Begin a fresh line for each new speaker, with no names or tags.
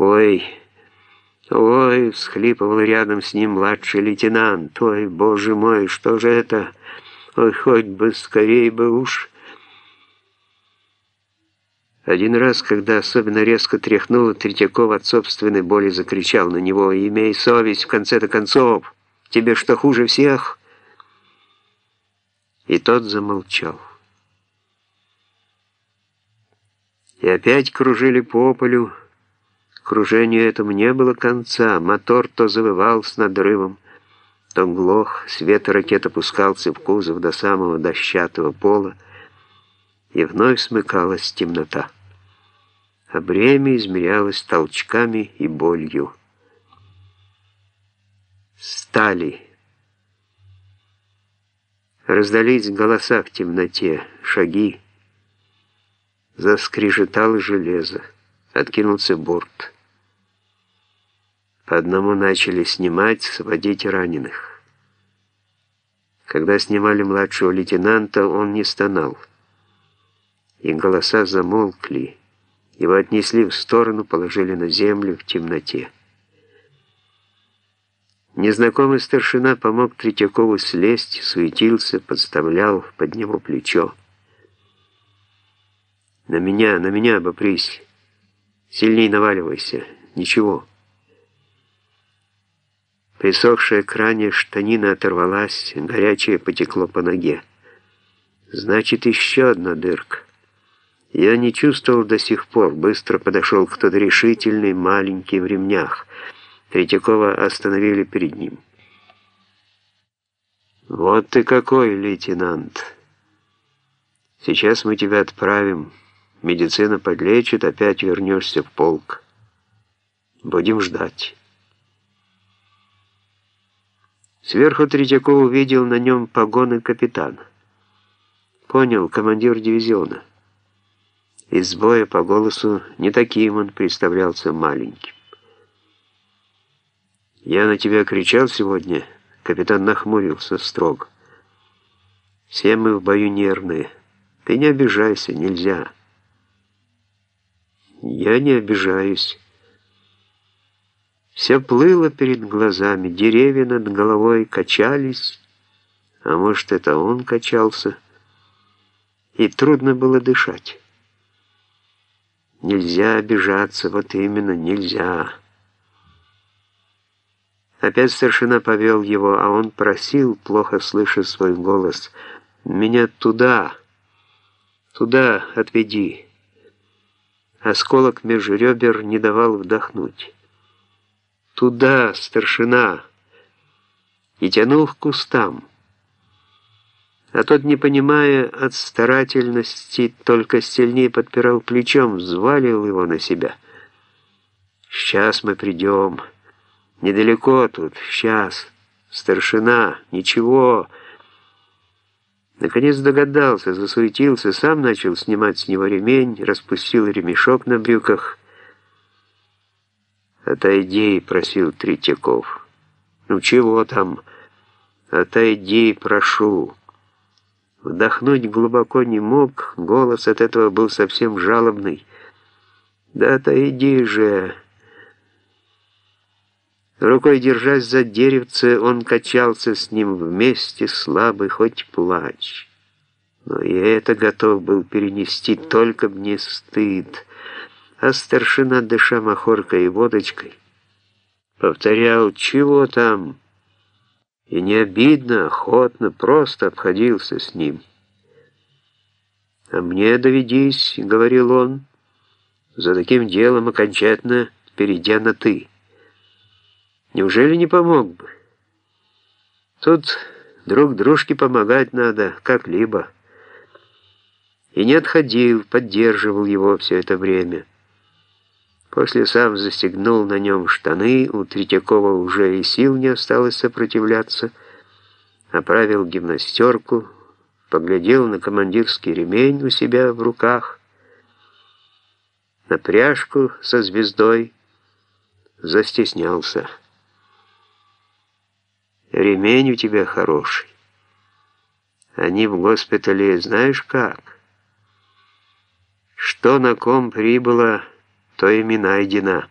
«Ой, ой!» — всхлипывал рядом с ним младший лейтенант. «Ой, боже мой, что же это? Ой, хоть бы скорее бы уж!» Один раз, когда особенно резко тряхнуло, Третьяков от собственной боли закричал на него «Имей совесть, в конце-то концов! Тебе что, хуже всех?» И тот замолчал. И опять кружили по полю. Кружению этому не было конца. Мотор то завывал с надрывом, то глох, свет ракет опускался в кузов до самого дощатого пола, и вновь смыкалась темнота. А бремя измерялось толчками и болью. Стали. Раздались голоса в темноте, шаги. Заскрежетало железо. Откинулся борт. По одному начали снимать, сводить раненых. Когда снимали младшего лейтенанта, он не стонал. И голоса замолкли. Его отнесли в сторону, положили на землю в темноте. Незнакомый старшина помог Третьякову слезть, суетился, подставлял под него плечо. «На меня, на меня обопрись. Сильней наваливайся. Ничего». Присохшая к ране штанина оторвалась, горячее потекло по ноге. «Значит, еще одна дырка». Я не чувствовал до сих пор. Быстро подошел кто-то решительный, маленький в ремнях. Третьякова остановили перед ним. «Вот ты какой, лейтенант! Сейчас мы тебя отправим». Медицина подлечит, опять вернешься в полк. Будем ждать. Сверху Третьяков увидел на нем погоны капитана. Понял, командир дивизиона. Из боя по голосу не таким он представлялся маленьким. «Я на тебя кричал сегодня?» Капитан нахмурился строго. «Все мы в бою нервные. Ты не обижайся, нельзя». Я не обижаюсь. Все плыло перед глазами, деревья над головой качались, а может, это он качался, и трудно было дышать. Нельзя обижаться, вот именно нельзя. Опять старшина повел его, а он просил, плохо слыша свой голос, «Меня туда, туда отведи». Осколок между ребер не давал вдохнуть. «Туда, старшина!» И тянул к кустам. А тот, не понимая от старательности, только сильнее подпирал плечом, взвалил его на себя. «Сейчас мы придем. Недалеко тут. Сейчас. Старшина. Ничего». Наконец догадался, засуетился, сам начал снимать с него ремень, распустил ремешок на брюках. «Отойди», — просил Третьяков. «Ну чего там? Отойди, прошу». Вдохнуть глубоко не мог, голос от этого был совсем жалобный. «Да отойди же!» Рукой держась за деревце, он качался с ним вместе, слабый, хоть плач. Но и это готов был перенести, только мне стыд. А старшина, дыша махоркой и водочкой, повторял «Чего там?» И не обидно, охотно, просто обходился с ним. «А мне доведись», — говорил он, — «за таким делом окончательно перейдя на «ты». Неужели не помог бы? Тут друг дружке помогать надо, как-либо. И не отходил, поддерживал его все это время. После сам застегнул на нем штаны, у Третьякова уже и сил не осталось сопротивляться, оправил гимнастерку, поглядел на командирский ремень у себя в руках, на пряжку со звездой, застеснялся. Ремень у тебя хороший. Они в госпитале знаешь как? Что на ком прибыло, то ими найдено.